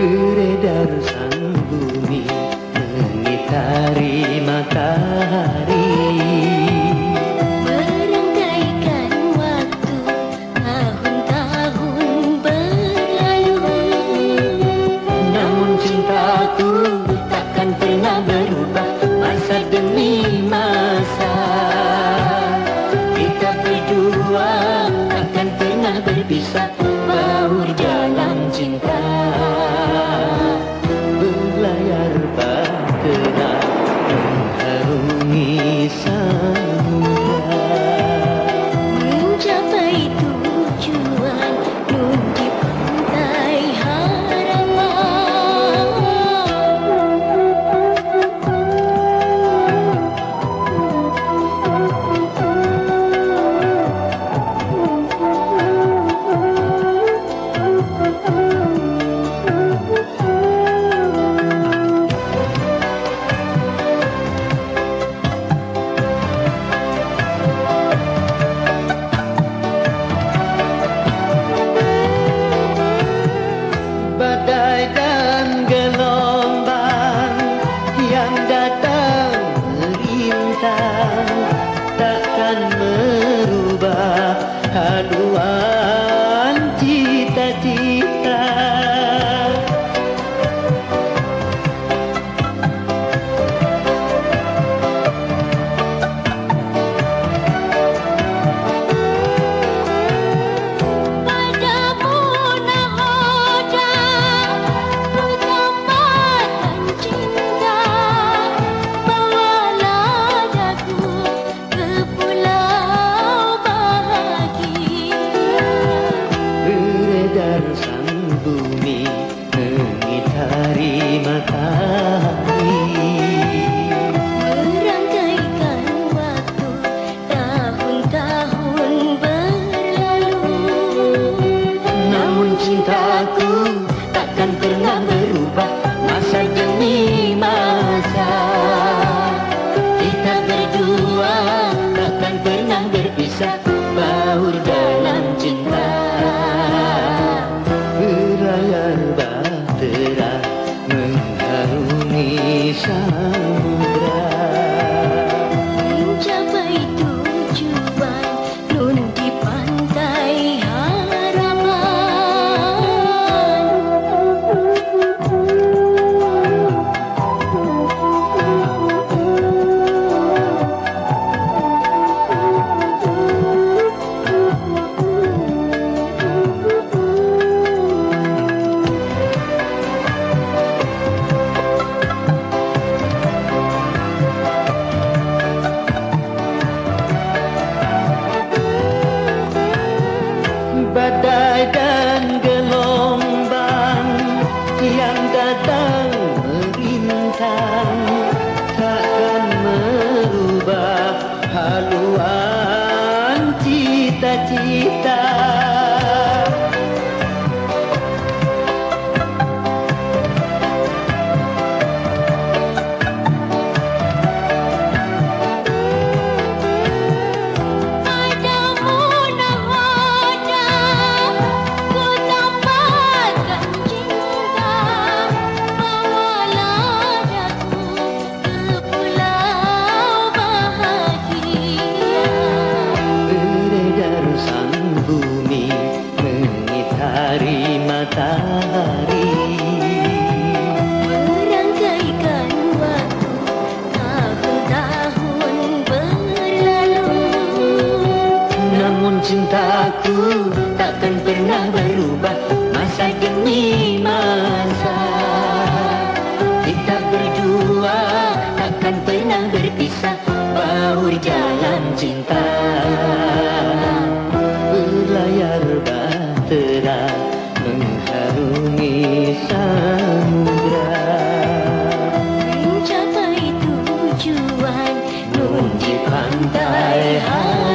Beredar sang bumi Mengitari matahari. Merangkaikan waktu Tahun-tahun berlalu. Namun cintaku takkan pernah berubah Masa demi masa. Kita berdua takkan pernah berpisah takkan pernah berubah. Masa demi masa. Kita berdua takkan pernah berpisah. Baur dalam cinta. Berlayar bahtera Mengharungi samudra dan gelombang yang datang merintang takkan merubah haluan sang bumi mengitari matahari. Merangkaikan waktu Tahun-tahun berlalu Namun cintaku takkan pernah berubah Masa demi masa mesra mengharungi samudra mencapai tujuan nun di pantai hati